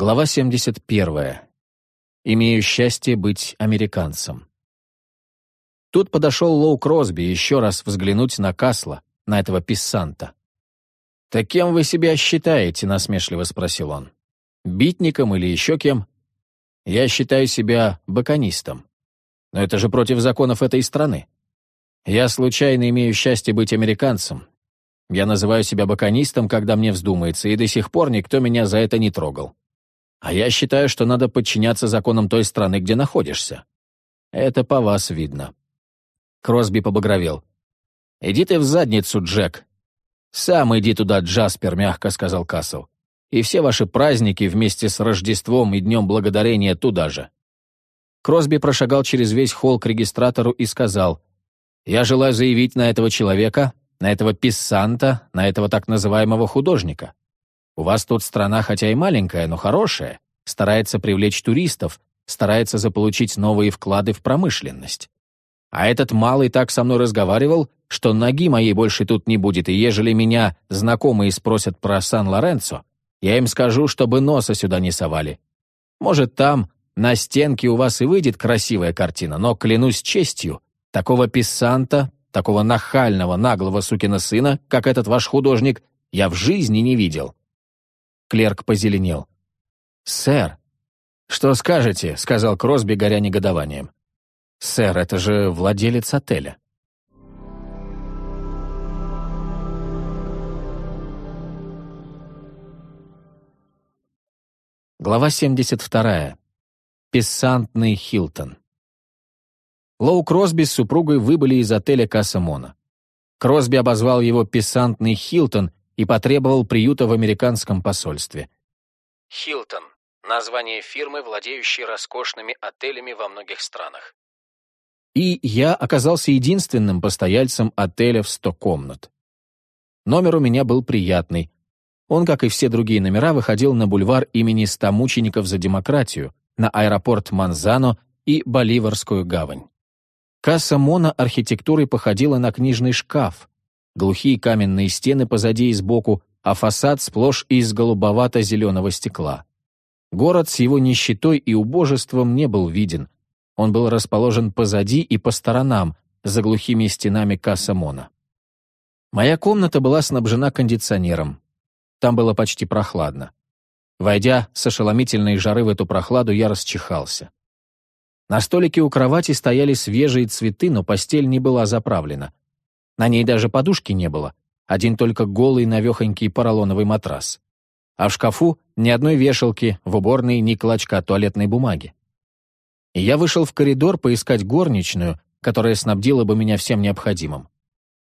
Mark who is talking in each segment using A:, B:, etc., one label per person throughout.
A: Глава 71. Имею счастье быть американцем. Тут подошел Лоу Кросби еще раз взглянуть на Касла, на этого писсанта. «Так кем вы себя считаете?» — насмешливо спросил он. «Битником или еще кем?» «Я считаю себя баконистом. Но это же против законов этой страны. Я случайно имею счастье быть американцем. Я называю себя баконистом, когда мне вздумается, и до сих пор никто меня за это не трогал. А я считаю, что надо подчиняться законам той страны, где находишься. Это по вас видно». Кросби побагровел. «Иди ты в задницу, Джек». «Сам иди туда, Джаспер», — мягко сказал Кассел. «И все ваши праздники вместе с Рождеством и Днем Благодарения туда же». Кросби прошагал через весь холл к регистратору и сказал, «Я желаю заявить на этого человека, на этого писсанта, на этого так называемого художника. У вас тут страна хотя и маленькая, но хорошая, старается привлечь туристов, старается заполучить новые вклады в промышленность. А этот малый так со мной разговаривал, что ноги моей больше тут не будет, и ежели меня знакомые спросят про Сан-Лоренцо, я им скажу, чтобы носа сюда не совали. Может, там на стенке у вас и выйдет красивая картина, но, клянусь честью, такого писанта, такого нахального, наглого сукина сына, как этот ваш художник, я в жизни не видел. Клерк позеленел. «Сэр!» «Что скажете?» — сказал Кросби, горя негодованием. «Сэр, это же владелец отеля». Глава 72. Пессантный Хилтон. Лоу Кросби с супругой выбыли из отеля Касамона. Кросби обозвал его «пессантный Хилтон» и потребовал приюта в американском посольстве.
B: Хилтон – название фирмы, владеющей роскошными отелями во многих странах.
A: И я оказался единственным постояльцем отеля в сто комнат. Номер у меня был приятный. Он, как и все другие номера, выходил на бульвар имени ста мучеников за демократию, на аэропорт Манзано и Боливарскую гавань. Касса Мона архитектурой походила на книжный шкаф, глухие каменные стены позади и сбоку, а фасад сплошь из голубовато-зеленого стекла. Город с его нищетой и убожеством не был виден. Он был расположен позади и по сторонам, за глухими стенами Кассамона. Моя комната была снабжена кондиционером. Там было почти прохладно. Войдя с ошеломительной жары в эту прохладу, я расчихался. На столике у кровати стояли свежие цветы, но постель не была заправлена. На ней даже подушки не было, один только голый навехонький поролоновый матрас. А в шкафу ни одной вешалки, в уборной ни клочка туалетной бумаги. И я вышел в коридор поискать горничную, которая снабдила бы меня всем необходимым.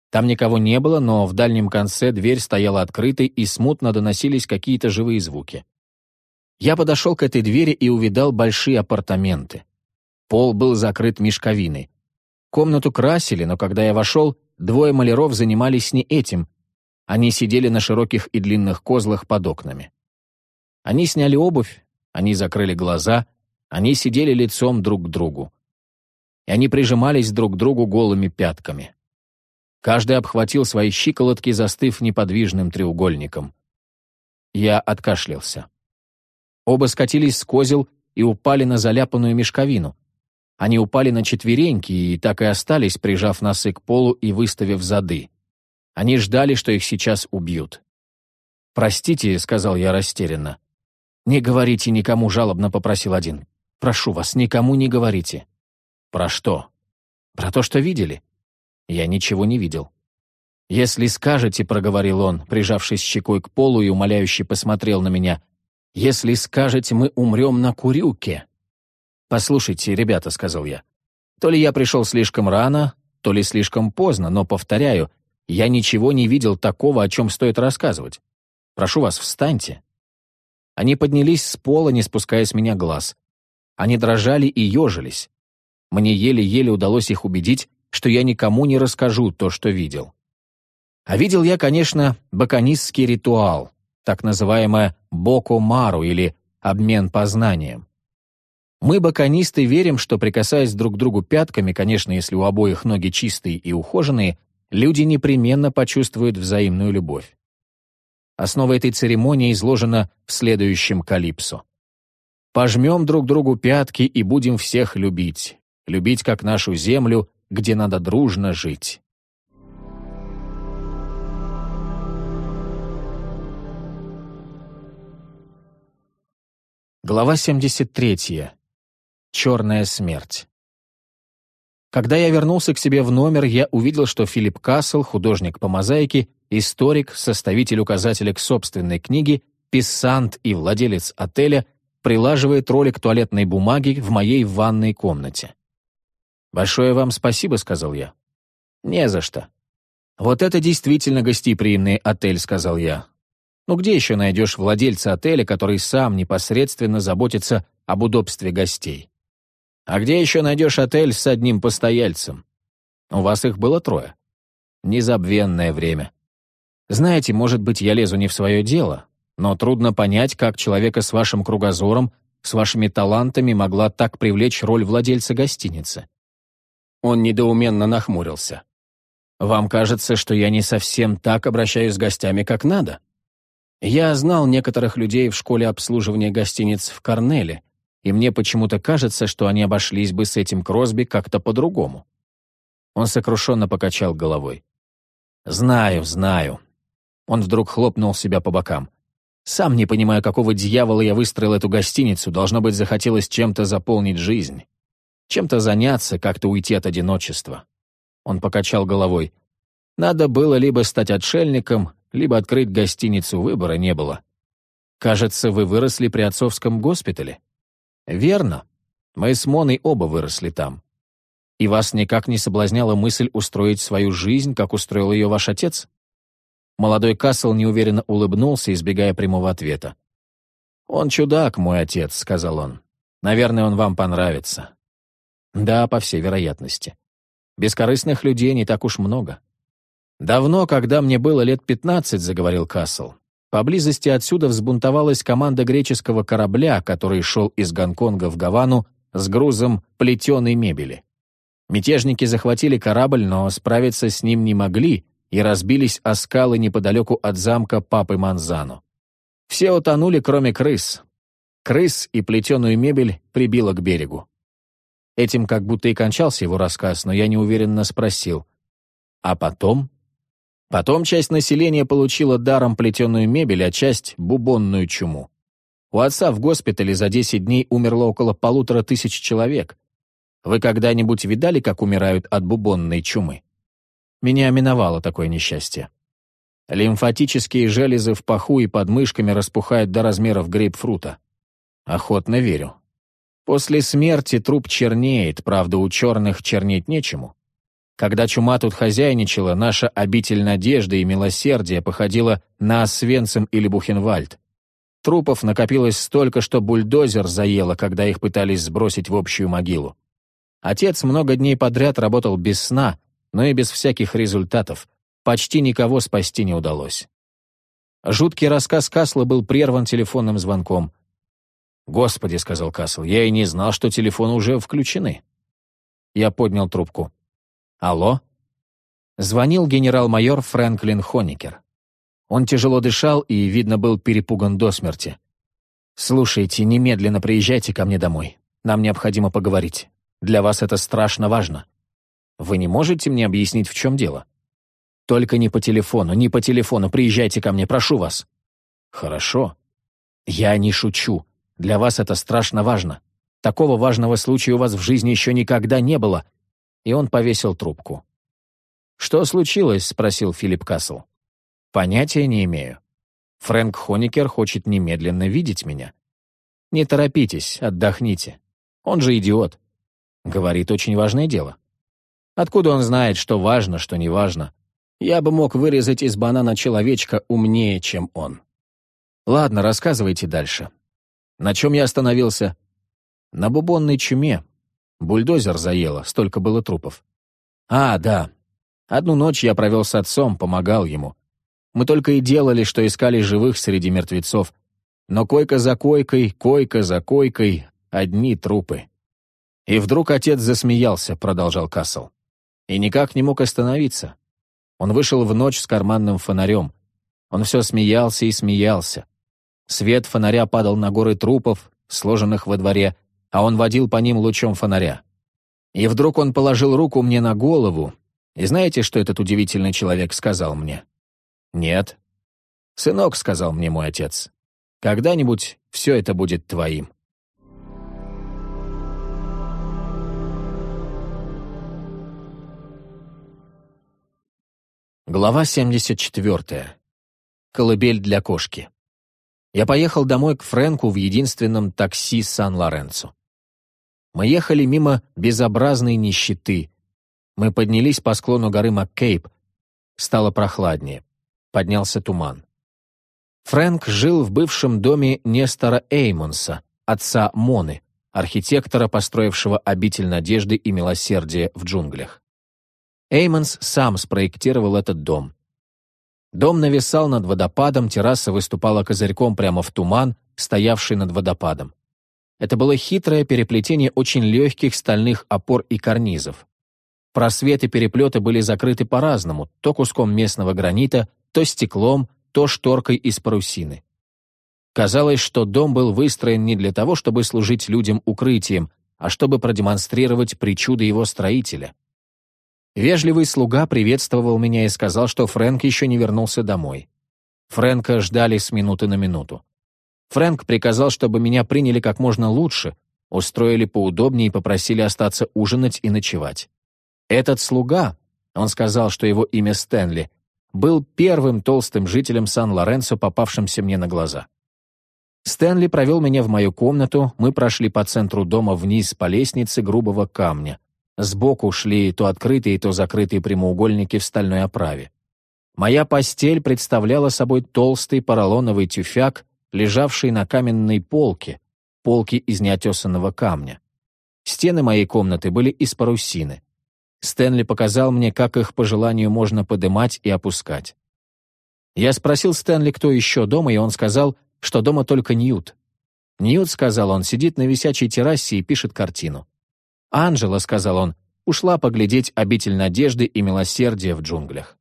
A: Там никого не было, но в дальнем конце дверь стояла открытой и смутно доносились какие-то живые звуки. Я подошел к этой двери и увидал большие апартаменты. Пол был закрыт мешковиной. Комнату красили, но когда я вошел, Двое маляров занимались не этим. Они сидели на широких и длинных козлах под окнами. Они сняли обувь, они закрыли глаза, они сидели лицом друг к другу. И они прижимались друг к другу голыми пятками. Каждый обхватил свои щиколотки, застыв неподвижным треугольником. Я откашлялся. Оба скатились с козел и упали на заляпанную мешковину. Они упали на четвереньки и так и остались, прижав носы к полу и выставив зады. Они ждали, что их сейчас убьют. «Простите», — сказал я растерянно. «Не говорите никому», — жалобно попросил один. «Прошу вас, никому не говорите». «Про что?» «Про то, что видели». Я ничего не видел. «Если скажете», — проговорил он, прижавшись щекой к полу и умоляюще посмотрел на меня, «если скажете, мы умрем на курюке». «Послушайте, ребята», — сказал я, — «то ли я пришел слишком рано, то ли слишком поздно, но, повторяю, я ничего не видел такого, о чем стоит рассказывать. Прошу вас, встаньте». Они поднялись с пола, не спуская с меня глаз. Они дрожали и ежились. Мне еле-еле удалось их убедить, что я никому не расскажу то, что видел. А видел я, конечно, баконистский ритуал, так называемое «боко-мару» или «обмен познанием». Мы, баконисты, верим, что, прикасаясь друг к другу пятками, конечно, если у обоих ноги чистые и ухоженные, люди непременно почувствуют взаимную любовь. Основа этой церемонии изложена в следующем калипсо. Пожмем друг другу пятки и будем всех любить. Любить как нашу землю, где надо дружно жить. Глава 73. Черная смерть. Когда я вернулся к себе в номер, я увидел, что Филипп Кассел, художник по мозаике, историк, составитель указателя к собственной книге, писсант и владелец отеля, прилаживает ролик туалетной бумаги в моей ванной комнате. «Большое вам спасибо», — сказал я. «Не за что». «Вот это действительно гостеприимный отель», — сказал я. Ну где еще найдешь владельца отеля, который сам непосредственно заботится об удобстве гостей? А где еще найдешь отель с одним постояльцем? У вас их было трое. Незабвенное время. Знаете, может быть, я лезу не в свое дело, но трудно понять, как человека с вашим кругозором, с вашими талантами могла так привлечь роль владельца гостиницы. Он недоуменно нахмурился. «Вам кажется, что я не совсем так обращаюсь с гостями, как надо?» Я знал некоторых людей в школе обслуживания гостиниц в Корнеле, и мне почему-то кажется, что они обошлись бы с этим Кросби как-то по-другому. Он сокрушенно покачал головой. «Знаю, знаю». Он вдруг хлопнул себя по бокам. «Сам не понимаю, какого дьявола я выстроил эту гостиницу, должно быть, захотелось чем-то заполнить жизнь. Чем-то заняться, как-то уйти от одиночества». Он покачал головой. «Надо было либо стать отшельником, либо открыть гостиницу выбора не было. Кажется, вы выросли при отцовском госпитале. Верно. Мы с Моной оба выросли там. И вас никак не соблазняла мысль устроить свою жизнь, как устроил ее ваш отец? Молодой Кассел неуверенно улыбнулся, избегая прямого ответа. «Он чудак, мой отец», — сказал он. «Наверное, он вам понравится». «Да, по всей вероятности. Бескорыстных людей не так уж много. «Давно, когда мне было лет пятнадцать», — заговорил Кассел, поблизости отсюда взбунтовалась команда греческого корабля, который шел из Гонконга в Гавану с грузом плетеной мебели. Мятежники захватили корабль, но справиться с ним не могли и разбились о скалы неподалеку от замка Папы Манзану. Все утонули, кроме крыс. Крыс и плетеную мебель прибило к берегу. Этим как будто и кончался его рассказ, но я неуверенно спросил. А потом? Потом часть населения получила даром плетеную мебель, а часть — бубонную чуму. У отца в госпитале за 10 дней умерло около полутора тысяч человек. Вы когда-нибудь видали, как умирают от бубонной чумы? Меня миновало такое несчастье. Лимфатические железы в паху и под мышками распухают до размеров грейпфрута. Охотно верю. После смерти труп чернеет, правда, у черных чернеть нечему. Когда чума тут хозяйничала, наша обитель надежды и милосердия походила на Освенцим или Бухенвальд. Трупов накопилось столько, что бульдозер заело, когда их пытались сбросить в общую могилу. Отец много дней подряд работал без сна, но и без всяких результатов. Почти никого спасти не удалось. Жуткий рассказ Касла был прерван телефонным звонком. «Господи», — сказал Касл, — «я и не знал, что телефоны уже включены». Я поднял трубку. «Алло?» Звонил генерал-майор Фрэнклин Хоникер. Он тяжело дышал и, видно, был перепуган до смерти. «Слушайте, немедленно приезжайте ко мне домой. Нам необходимо поговорить. Для вас это страшно важно. Вы не можете мне объяснить, в чем дело? Только не по телефону, не по телефону. Приезжайте ко мне, прошу вас». «Хорошо. Я не шучу. Для вас это страшно важно. Такого важного случая у вас в жизни еще никогда не было, и он повесил трубку. «Что случилось?» — спросил Филипп Кассел. «Понятия не имею. Фрэнк Хоникер хочет немедленно видеть меня. Не торопитесь, отдохните. Он же идиот. Говорит очень важное дело. Откуда он знает, что важно, что не важно? Я бы мог вырезать из банана человечка умнее, чем он. Ладно, рассказывайте дальше. На чем я остановился? На бубонной чуме, Бульдозер заело, столько было трупов. А, да. Одну ночь я провел с отцом, помогал ему. Мы только и делали, что искали живых среди мертвецов. Но койка за койкой, койка за койкой, одни трупы. И вдруг отец засмеялся, продолжал Кассел. И никак не мог остановиться. Он вышел в ночь с карманным фонарем. Он все смеялся и смеялся. Свет фонаря падал на горы трупов, сложенных во дворе, а он водил по ним лучом фонаря. И вдруг он положил руку мне на голову, и знаете, что этот удивительный человек сказал мне? «Нет». «Сынок», — сказал мне мой отец, — «когда-нибудь все это будет твоим». Глава 74. Колыбель для кошки. Я поехал домой к Фрэнку в единственном такси Сан-Лоренцо. Мы ехали мимо безобразной нищеты. Мы поднялись по склону горы Маккейп. Стало прохладнее. Поднялся туман. Фрэнк жил в бывшем доме Нестора Эймонса, отца Моны, архитектора, построившего обитель надежды и милосердия в джунглях. Эймонс сам спроектировал этот дом. Дом нависал над водопадом, терраса выступала козырьком прямо в туман, стоявший над водопадом. Это было хитрое переплетение очень легких стальных опор и карнизов. Просветы переплеты были закрыты по-разному, то куском местного гранита, то стеклом, то шторкой из парусины. Казалось, что дом был выстроен не для того, чтобы служить людям укрытием, а чтобы продемонстрировать причуды его строителя. Вежливый слуга приветствовал меня и сказал, что Фрэнк еще не вернулся домой. Фрэнка ждали с минуты на минуту. Фрэнк приказал, чтобы меня приняли как можно лучше, устроили поудобнее и попросили остаться ужинать и ночевать. Этот слуга, он сказал, что его имя Стэнли, был первым толстым жителем Сан-Лоренцо, попавшимся мне на глаза. Стэнли провел меня в мою комнату, мы прошли по центру дома вниз по лестнице грубого камня. Сбоку шли то открытые, то закрытые прямоугольники в стальной оправе. Моя постель представляла собой толстый поролоновый тюфяк, лежавший на каменной полке, полке из неотесанного камня. Стены моей комнаты были из парусины. Стэнли показал мне, как их по желанию можно подымать и опускать. Я спросил Стэнли, кто еще дома, и он сказал, что дома только Ньют. Ньют, сказал он, сидит на висячей террасе и пишет картину. «Анжела», — сказал он, — ушла поглядеть обитель надежды и милосердия в джунглях.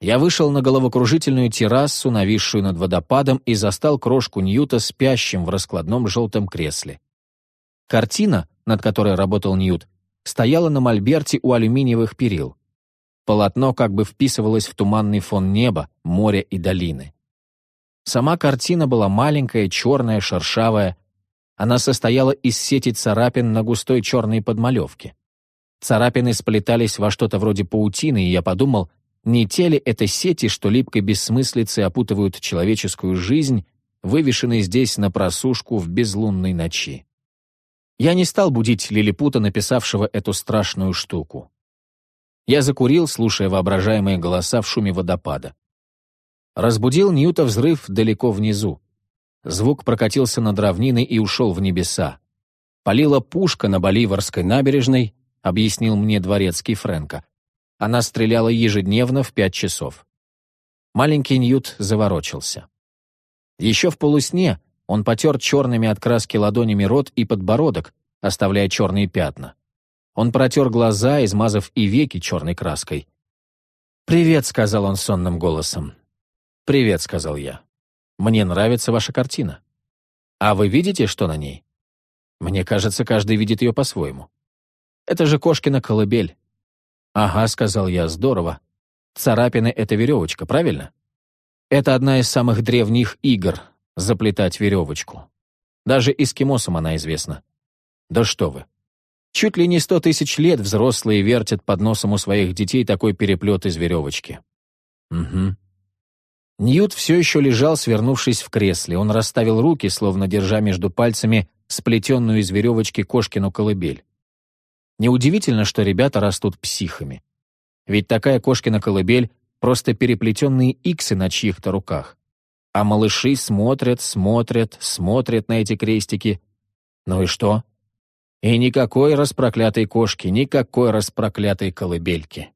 A: Я вышел на головокружительную террасу, нависшую над водопадом, и застал крошку Ньюта спящим в раскладном желтом кресле. Картина, над которой работал Ньют, стояла на мольберте у алюминиевых перил. Полотно как бы вписывалось в туманный фон неба, моря и долины. Сама картина была маленькая, черная, шершавая, она состояла из сети царапин на густой черной подмалевке. Царапины сплетались во что-то вроде паутины, и я подумал, не те ли это сети, что липкой бессмыслицей опутывают человеческую жизнь, вывешенной здесь на просушку в безлунной ночи. Я не стал будить лилипута, написавшего эту страшную штуку. Я закурил, слушая воображаемые голоса в шуме водопада. Разбудил Ньюта взрыв далеко внизу. Звук прокатился над равниной и ушел в небеса. «Полила пушка на Боливарской набережной», — объяснил мне дворецкий Фрэнка. Она стреляла ежедневно в пять часов. Маленький Ньют заворочился. Еще в полусне он потер черными от краски ладонями рот и подбородок, оставляя черные пятна. Он протер глаза, измазав и веки черной краской. «Привет», — сказал он сонным голосом. «Привет», — сказал я. Мне нравится ваша картина. А вы видите, что на ней? Мне кажется, каждый видит ее по-своему. Это же кошкина колыбель. Ага, сказал я, здорово. Царапины — это веревочка, правильно? Это одна из самых древних игр — заплетать веревочку. Даже эскимосам она известна. Да что вы. Чуть ли не сто тысяч лет взрослые вертят под носом у своих детей такой переплет из веревочки. Угу. Ньют все еще лежал, свернувшись в кресле. Он расставил руки, словно держа между пальцами сплетенную из веревочки кошкину колыбель. Неудивительно, что ребята растут психами. Ведь такая кошкина колыбель — просто переплетенные иксы на чьих-то руках. А малыши смотрят, смотрят, смотрят на эти крестики. Ну и что? И никакой распроклятой кошки, никакой распроклятой колыбельки.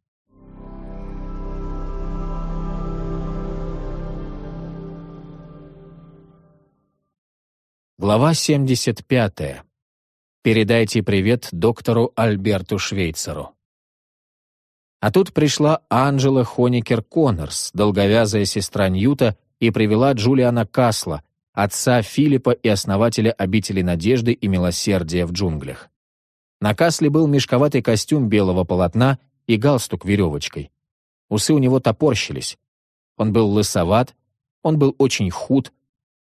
A: Глава 75. Передайте привет доктору Альберту Швейцеру. А тут пришла Анжела Хоникер Коннорс, долговязая сестра Ньюта, и привела Джулиана Касла, отца Филиппа и основателя обители надежды и милосердия в джунглях. На Касле был мешковатый костюм белого полотна и галстук веревочкой. Усы у него топорщились. Он был лысоват, он был очень худ,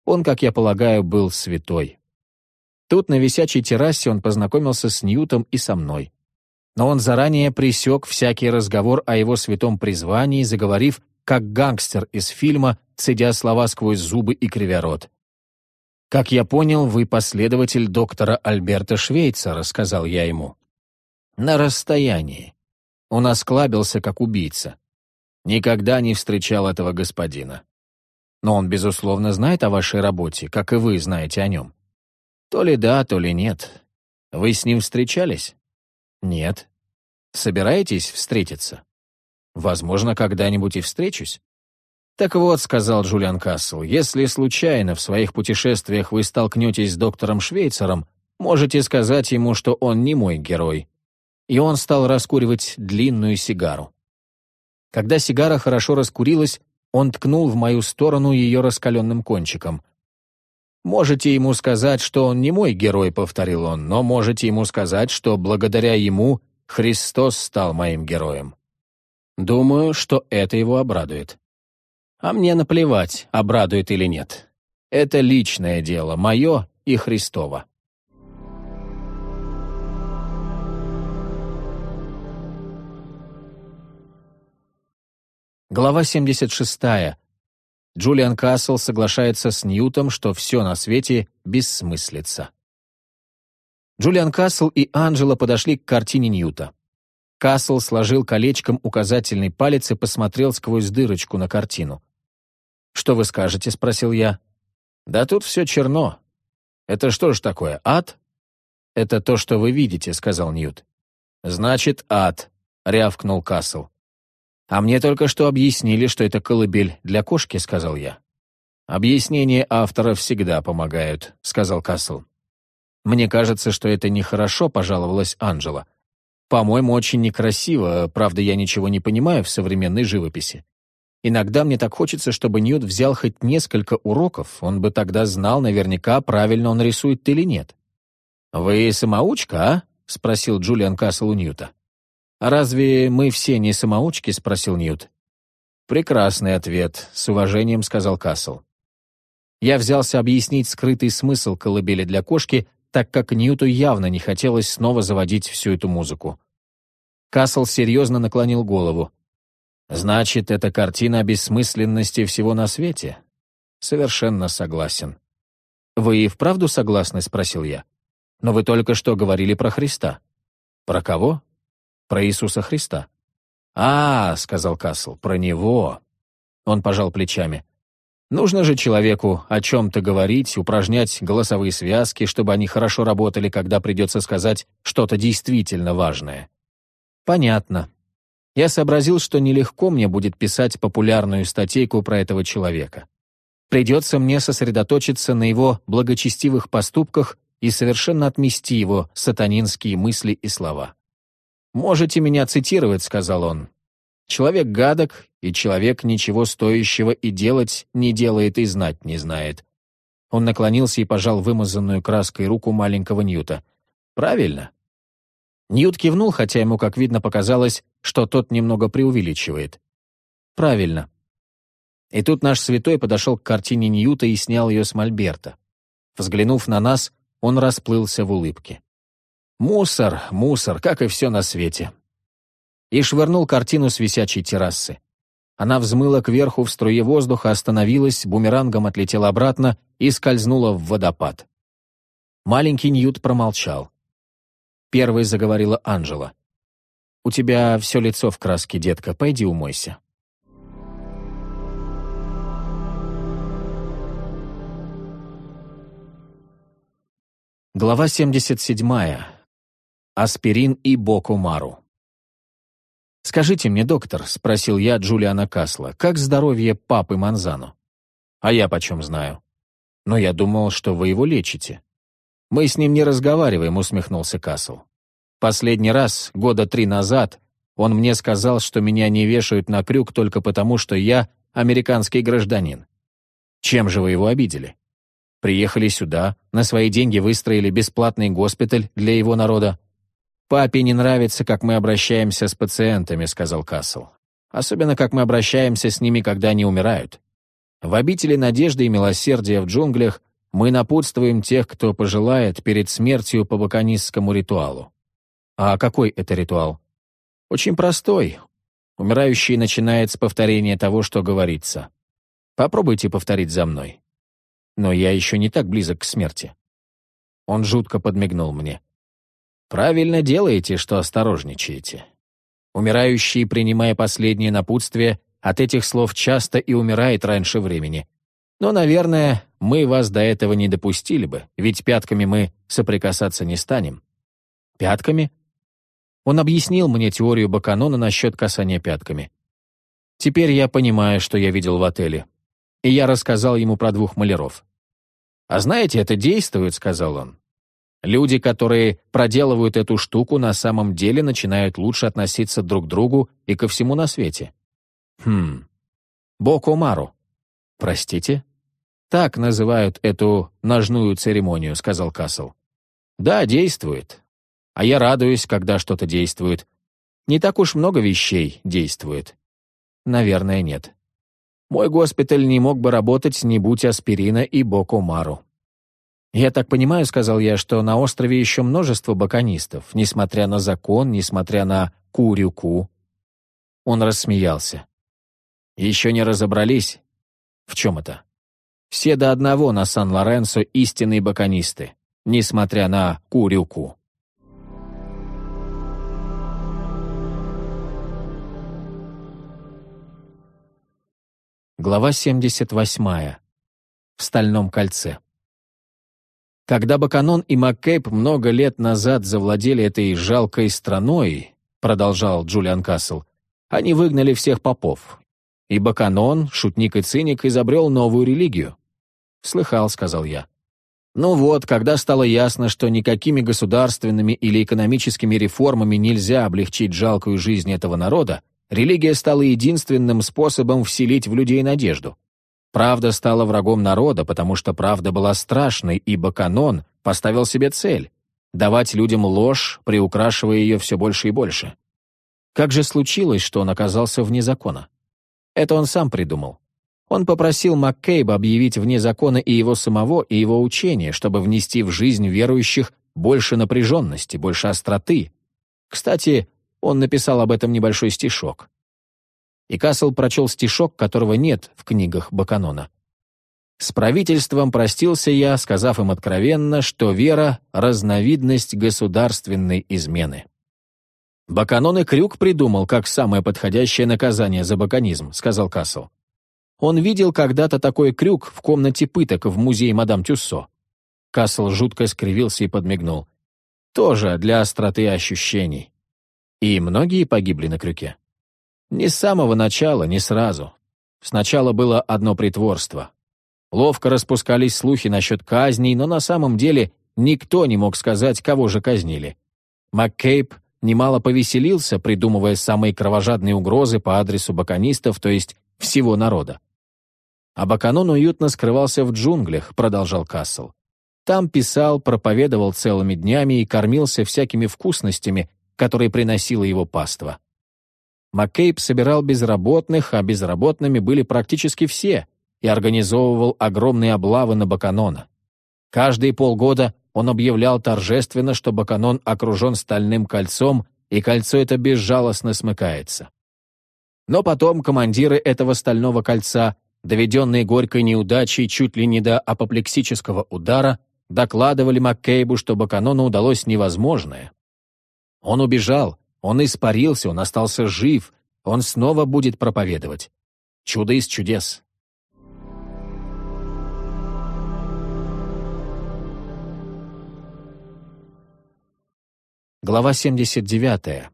A: он, как я полагаю, был святой. Тут на висячей террасе он познакомился с Ньютом и со мной. Но он заранее пресек всякий разговор о его святом призвании, заговорив, как гангстер из фильма, цедя слова сквозь зубы и кривя рот. «Как я понял, вы последователь доктора Альберта Швейцера», — сказал я ему. «На расстоянии. Он осклабился, как убийца. Никогда не встречал этого господина. Но он, безусловно, знает о вашей работе, как и вы знаете о нем. То ли да, то ли нет. Вы с ним встречались? Нет. Собираетесь встретиться? Возможно, когда-нибудь и встречусь. «Так вот», — сказал Джулиан Кассел, «если случайно в своих путешествиях вы столкнетесь с доктором Швейцером, можете сказать ему, что он не мой герой». И он стал раскуривать длинную сигару. Когда сигара хорошо раскурилась, он ткнул в мою сторону ее раскаленным кончиком. «Можете ему сказать, что он не мой герой», — повторил он, «но можете ему сказать, что благодаря ему Христос стал моим героем». Думаю, что это его обрадует. А мне наплевать, обрадует или нет. Это личное дело, мое и Христово. Глава 76. Джулиан Кассел соглашается с Ньютом, что все на свете бессмыслица. Джулиан Кассел и Анджела подошли к картине Ньюта. Кассел сложил колечком указательный палец и посмотрел сквозь дырочку на картину. «Что вы скажете?» — спросил я. «Да тут все черно. Это что ж такое, ад?» «Это то, что вы видите», — сказал Ньют. «Значит, ад», — рявкнул Кассел. «А мне только что объяснили, что это колыбель для кошки», — сказал я. «Объяснения автора всегда помогают», — сказал Кассел. «Мне кажется, что это нехорошо», — пожаловалась Анжела. «По-моему, очень некрасиво, правда, я ничего не понимаю в современной живописи. Иногда мне так хочется, чтобы Ньют взял хоть несколько уроков, он бы тогда знал наверняка, правильно он рисует или нет. «Вы самоучка, а?» — спросил Джулиан Кассел у Ньюта. «А разве мы все не самоучки?» — спросил Ньют. «Прекрасный ответ», — с уважением сказал Кассел. Я взялся объяснить скрытый смысл колыбели для кошки, так как Ньюту явно не хотелось снова заводить всю эту музыку. Кассел серьезно наклонил голову. Значит, это картина о бессмысленности всего на свете? Совершенно согласен. Вы и вправду согласны? Спросил я. Но вы только что говорили про Христа. Про кого? Про Иисуса Христа. А, сказал Касл, про него. Он пожал плечами. Нужно же человеку о чем-то говорить, упражнять голосовые связки, чтобы они хорошо работали, когда придется сказать что-то действительно важное. Понятно, я сообразил, что нелегко мне будет писать популярную статейку про этого человека. Придется мне сосредоточиться на его благочестивых поступках и совершенно отмести его сатанинские мысли и слова. «Можете меня цитировать», — сказал он. «Человек гадок, и человек ничего стоящего и делать не делает и знать не знает». Он наклонился и пожал вымазанную краской руку маленького Ньюта. «Правильно. Ньют кивнул, хотя ему, как видно, показалось, что тот немного преувеличивает. «Правильно». И тут наш святой подошел к картине Ньюта и снял ее с мольберта. Взглянув на нас, он расплылся в улыбке. «Мусор, мусор, как и все на свете». И швырнул картину с висячей террасы. Она взмыла кверху в струе воздуха, остановилась, бумерангом отлетела обратно и скользнула в водопад. Маленький Ньют промолчал. Первой заговорила Анжела. «У тебя все лицо в краске, детка, пойди умойся». Глава 77. Аспирин и Бокумару. «Скажите мне, доктор», — спросил я Джулиана Касла, «как здоровье папы Манзану?» «А я почем знаю?» «Но я думал, что вы его лечите». «Мы с ним не разговариваем», — усмехнулся Касл. «Последний раз, года три назад, он мне сказал, что меня не вешают на крюк только потому, что я американский гражданин. Чем же вы его обидели?» приехали сюда, на свои деньги выстроили бесплатный госпиталь для его народа. «Папе не нравится, как мы обращаемся с пациентами», — сказал Кассел. «Особенно, как мы обращаемся с ними, когда они умирают. В обители надежды и милосердия в джунглях мы напутствуем тех, кто пожелает перед смертью по баканистскому ритуалу. А какой это ритуал? Очень простой. Умирающий начинает с повторения того, что говорится. Попробуйте повторить за мной. Но я еще не так близок к смерти. Он жутко подмигнул мне. Правильно делаете, что осторожничаете. Умирающий, принимая последнее напутствие, от этих слов часто и умирает раньше времени. Но, наверное, мы вас до этого не допустили бы, ведь пятками мы соприкасаться не станем. Пятками? Он объяснил мне теорию Баканона насчет касания пятками. Теперь я понимаю, что я видел в отеле. И я рассказал ему про двух маляров. «А знаете, это действует», — сказал он. Люди, которые проделывают эту штуку, на самом деле начинают лучше относиться друг к другу и ко всему на свете. Хм. Бокомару. Простите? Так называют эту ножную церемонию, сказал Касл. Да, действует. А я радуюсь, когда что-то действует. Не так уж много вещей действует. Наверное, нет. Мой госпиталь не мог бы работать, не будь аспирина и Бокомару. «Я так понимаю, — сказал я, — что на острове еще множество баканистов, несмотря на закон, несмотря на курюку». Он рассмеялся. Еще не разобрались? В чем это? Все до одного на Сан-Лоренсо истинные баконисты, несмотря на курюку. Глава 78. В стальном кольце. Когда Баканон и Маккейб много лет назад завладели этой жалкой страной, продолжал Джулиан Кассел, они выгнали всех попов, Ибо канон, шутник и циник, изобрел новую религию. «Слыхал», — сказал я. Ну вот, когда стало ясно, что никакими государственными или экономическими реформами нельзя облегчить жалкую жизнь этого народа, религия стала единственным способом вселить в людей надежду. Правда стала врагом народа, потому что правда была страшной, ибо канон поставил себе цель — давать людям ложь, приукрашивая ее все больше и больше. Как же случилось, что он оказался вне закона? Это он сам придумал. Он попросил Маккейба объявить вне закона и его самого, и его учения, чтобы внести в жизнь верующих больше напряженности, больше остроты. Кстати, он написал об этом небольшой стишок. И Кассел прочел стишок, которого нет в книгах Баканона. «С правительством простился я, сказав им откровенно, что вера — разновидность государственной измены». «Баканон и Крюк придумал, как самое подходящее наказание за баканизм», — сказал Кассел. Он видел когда-то такой крюк в комнате пыток в музее мадам Тюссо. Кассел жутко скривился и подмигнул. Тоже для остроты ощущений. И многие погибли на крюке. Не с самого начала, не сразу. Сначала было одно притворство. Ловко распускались слухи насчет казней, но на самом деле никто не мог сказать, кого же казнили. Маккейб немало повеселился, придумывая самые кровожадные угрозы по адресу баканистов, то есть всего народа. А Баканон уютно скрывался в джунглях, продолжал Кассел. Там писал, проповедовал целыми днями и кормился всякими вкусностями, которые приносило его паство. Маккейб собирал безработных, а безработными были практически все, и организовывал огромные облавы на Баканона. Каждые полгода он объявлял торжественно, что Баканон окружен стальным кольцом, и кольцо это безжалостно смыкается. Но потом командиры этого стального кольца, доведенные горькой неудачей чуть ли не до апоплексического удара, докладывали Маккейбу, что Баканону удалось невозможное. Он убежал, он испарился, он остался жив, он снова будет проповедовать. Чудо из чудес. Глава 79.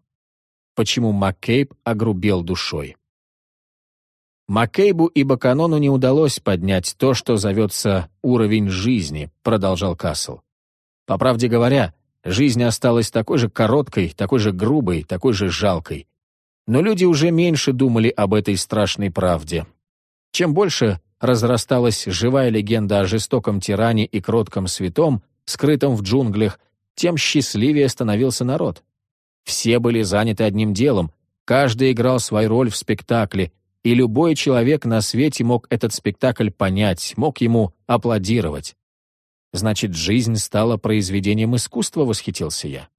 A: Почему Маккейб огрубел душой. Маккейбу и Баканону не удалось поднять то, что зовется «уровень жизни», продолжал Кассел. По правде говоря, жизнь осталась такой же короткой, такой же грубой, такой же жалкой. Но люди уже меньше думали об этой страшной правде. Чем больше разрасталась живая легенда о жестоком тиране и кротком святом, скрытом в джунглях, тем счастливее становился народ. Все были заняты одним делом, каждый играл свою роль в спектакле, и любой человек на свете мог этот спектакль понять, мог ему аплодировать. Значит, жизнь стала произведением искусства, восхитился я.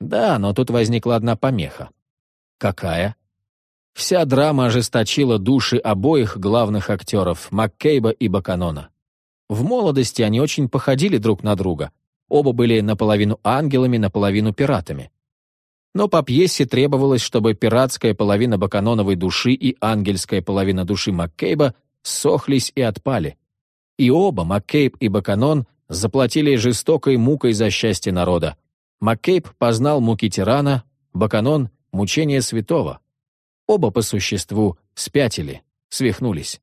A: Да, но тут возникла одна помеха. Какая? Вся драма ожесточила души обоих главных актеров, Маккейба и Баканона. В молодости они очень походили друг на друга. Оба были наполовину ангелами, наполовину пиратами. Но по пьесе требовалось, чтобы пиратская половина Баканоновой души и ангельская половина души Маккейба сохлись и отпали. И оба, Маккейб и Баканон, заплатили жестокой мукой за счастье народа. Маккейб познал муки тирана, Баканон — мучение святого. Оба по существу спятили, свихнулись.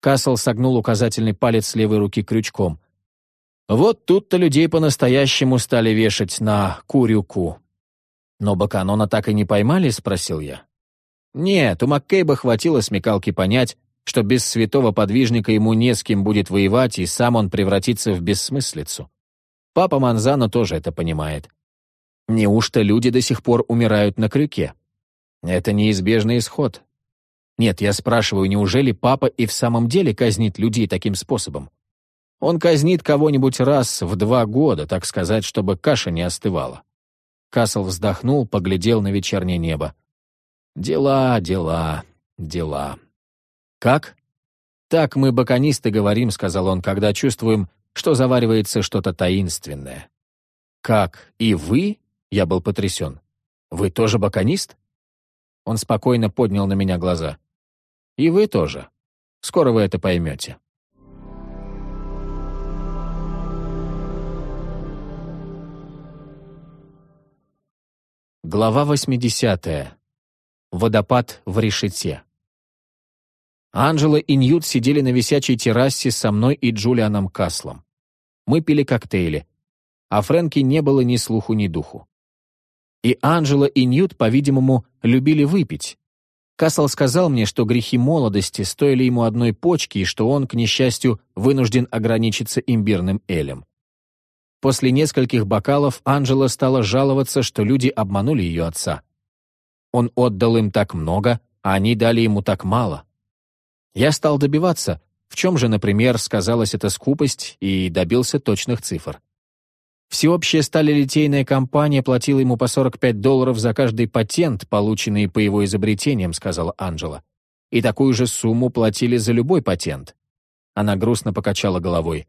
A: Кассел согнул указательный палец левой руки крючком. Вот тут-то людей по-настоящему стали вешать на курюку. «Но Баканона так и не поймали?» — спросил я. «Нет, у Маккейба хватило смекалки понять, что без святого подвижника ему не с кем будет воевать, и сам он превратится в бессмыслицу. Папа Манзано тоже это понимает. Неужто люди до сих пор умирают на крюке? Это неизбежный исход. Нет, я спрашиваю, неужели папа и в самом деле казнит людей таким способом? Он казнит кого-нибудь раз в два года, так сказать, чтобы каша не остывала. Кассел вздохнул, поглядел на вечернее небо. «Дела, дела, дела». «Как?» «Так мы, баконисты, говорим», — сказал он, «когда чувствуем, что заваривается что-то таинственное». «Как? И вы?» — я был потрясен. «Вы тоже баконист?» Он спокойно поднял на меня глаза. «И вы тоже. Скоро вы это поймете». Глава 80. Водопад в решете. Анжела и Ньют сидели на висячей террасе со мной и Джулианом Каслом. Мы пили коктейли, а Фрэнки не было ни слуху, ни духу. И Анжела и Ньют, по-видимому, любили выпить. Кассел сказал мне, что грехи молодости стоили ему одной почки и что он, к несчастью, вынужден ограничиться имбирным элем. После нескольких бокалов Анжела стала жаловаться, что люди обманули ее отца. Он отдал им так много, а они дали ему так мало. Я стал добиваться, в чем же, например, сказалась эта скупость, и добился точных цифр. Всеобщая сталелитейная компания платила ему по 45 долларов за каждый патент, полученный по его изобретениям, сказала Анжела. И такую же сумму платили за любой патент. Она грустно покачала головой.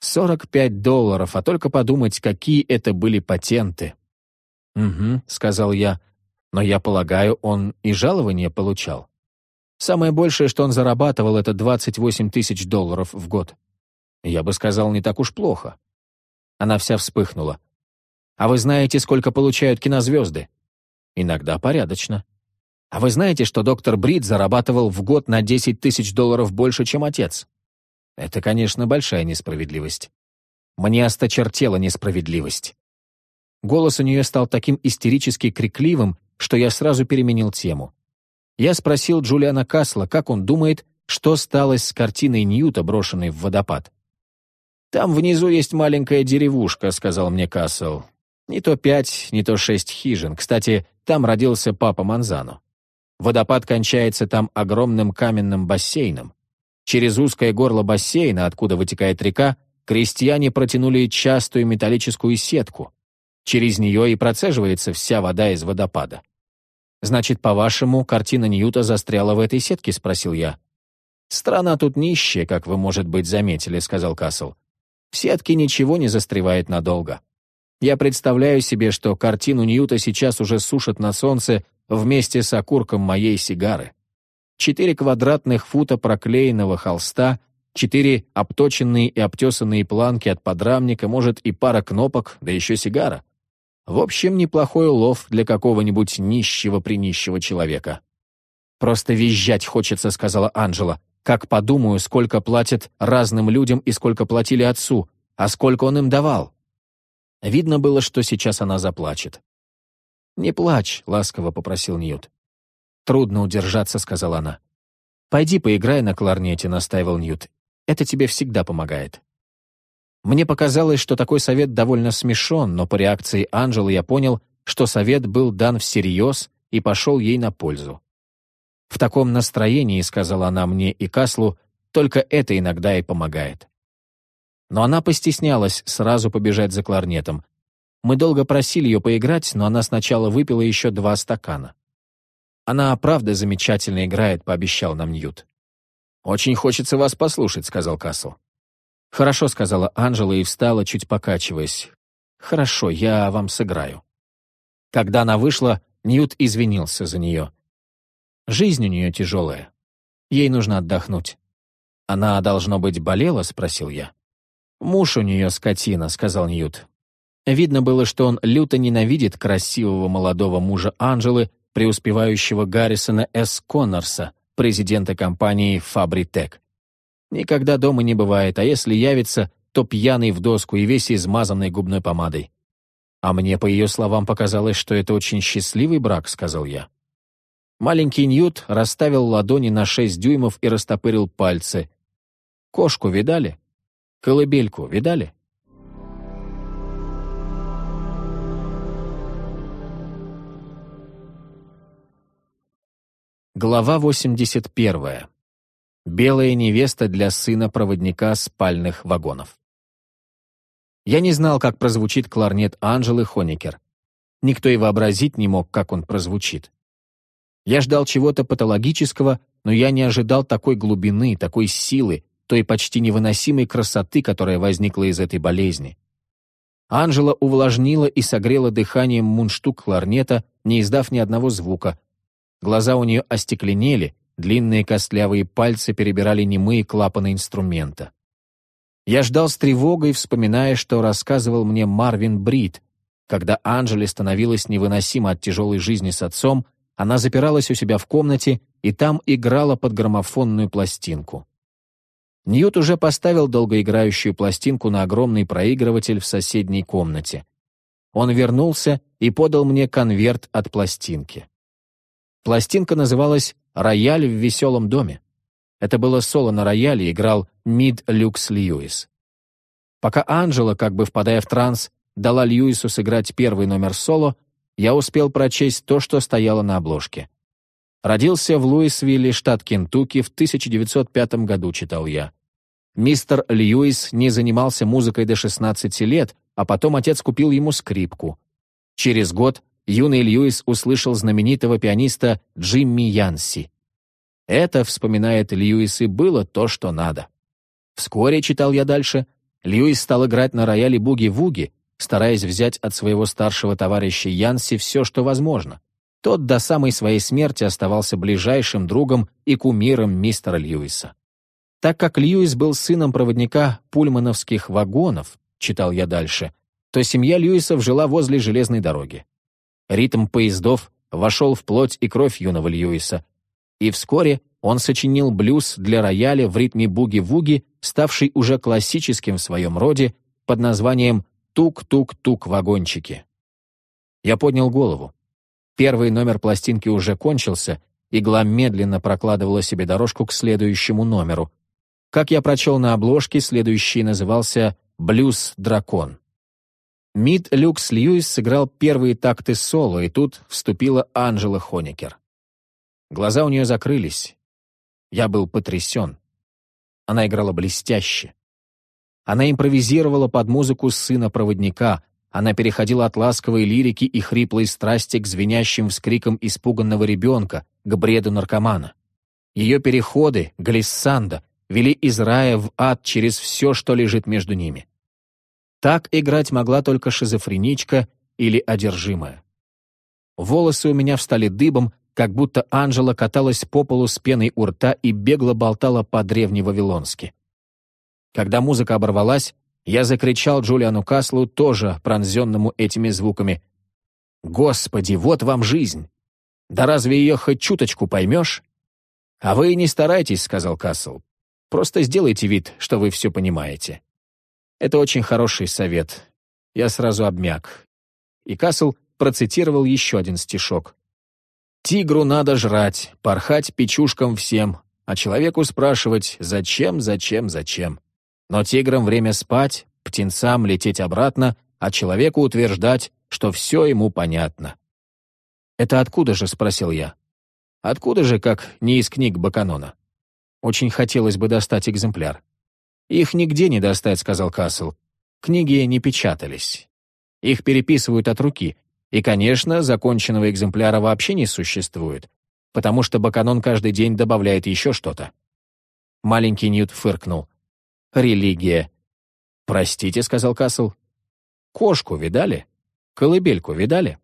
A: 45 долларов, а только подумать, какие это были патенты. «Угу», — сказал я, — «но я полагаю, он и жалование получал». Самое большее, что он зарабатывал, это 28 тысяч долларов в год. Я бы сказал, не так уж плохо. Она вся вспыхнула. «А вы знаете, сколько получают кинозвезды?» «Иногда порядочно». «А вы знаете, что доктор Брид зарабатывал в год на 10 тысяч долларов больше, чем отец?» «Это, конечно, большая несправедливость. Мне осточертела несправедливость». Голос у нее стал таким истерически крикливым, что я сразу переменил тему. Я спросил Джулиана Касла, как он думает, что стало с картиной Ньюта, брошенной в водопад. «Там внизу есть маленькая деревушка», — сказал мне Кассел. «Не то пять, не то шесть хижин. Кстати, там родился папа Манзано. Водопад кончается там огромным каменным бассейном. Через узкое горло бассейна, откуда вытекает река, крестьяне протянули частую металлическую сетку. Через нее и процеживается вся вода из водопада. «Значит, по-вашему, картина Ньюта застряла в этой сетке?» — спросил я. «Страна тут нищая, как вы, может быть, заметили», — сказал Кассел. В сетке ничего не застревает надолго. Я представляю себе, что картину Ньюта сейчас уже сушат на солнце вместе с окурком моей сигары. Четыре квадратных фута проклеенного холста, четыре обточенные и обтесанные планки от подрамника, может, и пара кнопок, да еще сигара. В общем, неплохой улов для какого-нибудь нищего-принищего человека. «Просто визжать хочется», — сказала Анжела. Как подумаю, сколько платят разным людям и сколько платили отцу, а сколько он им давал. Видно было, что сейчас она заплачет. «Не плачь», — ласково попросил Ньют. «Трудно удержаться», — сказала она. «Пойди поиграй на кларнете», — настаивал Ньют. «Это тебе всегда помогает». Мне показалось, что такой совет довольно смешон, но по реакции Анжелы я понял, что совет был дан всерьез и пошел ей на пользу. «В таком настроении», — сказала она мне и Каслу, «только это иногда и помогает». Но она постеснялась сразу побежать за кларнетом. Мы долго просили ее поиграть, но она сначала выпила еще два стакана. «Она правда замечательно играет», — пообещал нам Ньют. «Очень хочется вас послушать», — сказал Касл. «Хорошо», — сказала Анжела и встала, чуть покачиваясь. «Хорошо, я вам сыграю». Когда она вышла, Ньют извинился за нее. Жизнь у нее тяжелая. Ей нужно отдохнуть. «Она, должно быть, болела?» — спросил я. «Муж у нее скотина», — сказал Ньют. Видно было, что он люто ненавидит красивого молодого мужа Анжелы, преуспевающего Гаррисона С. Коннорса, президента компании «Фабритек». Никогда дома не бывает, а если явится, то пьяный в доску и весь измазанный губной помадой. «А мне, по ее словам, показалось, что это очень счастливый брак», — сказал я. Маленький Ньют расставил ладони на шесть дюймов и растопырил пальцы. «Кошку видали? Колыбельку видали?» Глава 81. Белая невеста для сына проводника спальных вагонов. Я не знал, как прозвучит кларнет Анжелы Хоникер. Никто и вообразить не мог, как он прозвучит. Я ждал чего-то патологического, но я не ожидал такой глубины, такой силы, той почти невыносимой красоты, которая возникла из этой болезни. Анжела увлажнила и согрела дыханием мундштук кларнета, не издав ни одного звука. Глаза у нее остекленели, Длинные костлявые пальцы перебирали немые клапаны инструмента. Я ждал с тревогой, вспоминая, что рассказывал мне Марвин Брид. Когда Анжеле становилось невыносимо от тяжелой жизни с отцом, она запиралась у себя в комнате и там играла под граммофонную пластинку. Ньют уже поставил долгоиграющую пластинку на огромный проигрыватель в соседней комнате. Он вернулся и подал мне конверт от пластинки. Пластинка называлась «Рояль в веселом доме». Это было соло на рояле, играл Мид Люкс Льюис. Пока Анжела, как бы впадая в транс, дала Льюису сыграть первый номер соло, я успел прочесть то, что стояло на обложке. Родился в Луисвилле, штат Кентукки, в 1905 году, читал я. Мистер Льюис не занимался музыкой до 16 лет, а потом отец купил ему скрипку. Через год юный Льюис услышал знаменитого пианиста Джимми Янси. Это, вспоминает Льюис, и было то, что надо. Вскоре, читал я дальше, Льюис стал играть на рояле буги-вуги, стараясь взять от своего старшего товарища Янси все, что возможно. Тот до самой своей смерти оставался ближайшим другом и кумиром мистера Льюиса. Так как Льюис был сыном проводника пульмановских вагонов, читал я дальше, то семья Льюисов жила возле железной дороги. Ритм поездов вошел в плоть и кровь юного Льюиса, и вскоре он сочинил блюз для рояля в ритме буги-вуги, ставший уже классическим в своем роде под названием «Тук-тук-тук вагончики». Я поднял голову. Первый номер пластинки уже кончился, игла медленно прокладывала себе дорожку к следующему номеру. Как я прочел на обложке, следующий назывался «Блюз-дракон». Мид Люкс Льюис сыграл первые такты соло, и тут вступила Анжела Хоникер. Глаза у нее закрылись. Я был потрясен. Она играла блестяще. Она импровизировала под музыку сына проводника, она переходила от ласковой лирики и хриплой страсти к звенящим вскрикам испуганного ребенка, к бреду наркомана. Ее переходы, глиссанда, вели из рая в ад через все, что лежит между ними. Так играть могла только шизофреничка или одержимая. Волосы у меня встали дыбом, как будто Анжела каталась по полу с пеной у рта и бегло болтала по-древневавилонски. Когда музыка оборвалась, я закричал Джулиану Каслу, тоже пронзенному этими звуками. «Господи, вот вам жизнь! Да разве ее хоть чуточку поймешь?» «А вы не старайтесь», — сказал Касл. «Просто сделайте вид, что вы все понимаете». Это очень хороший совет. Я сразу обмяк. И Касл процитировал еще один стишок. «Тигру надо жрать, порхать печушкам всем, а человеку спрашивать «зачем, зачем, зачем?». Но тиграм время спать, птенцам лететь обратно, а человеку утверждать, что все ему понятно. «Это откуда же?» — спросил я. «Откуда же, как не из книг Баканона?» Очень хотелось бы достать экземпляр. «Их нигде не достать», — сказал Кассел. «Книги не печатались. Их переписывают от руки. И, конечно, законченного экземпляра вообще не существует, потому что Баканон каждый день добавляет еще что-то». Маленький Ньют фыркнул. «Религия». «Простите», — сказал Кассел. «Кошку видали? Колыбельку видали?»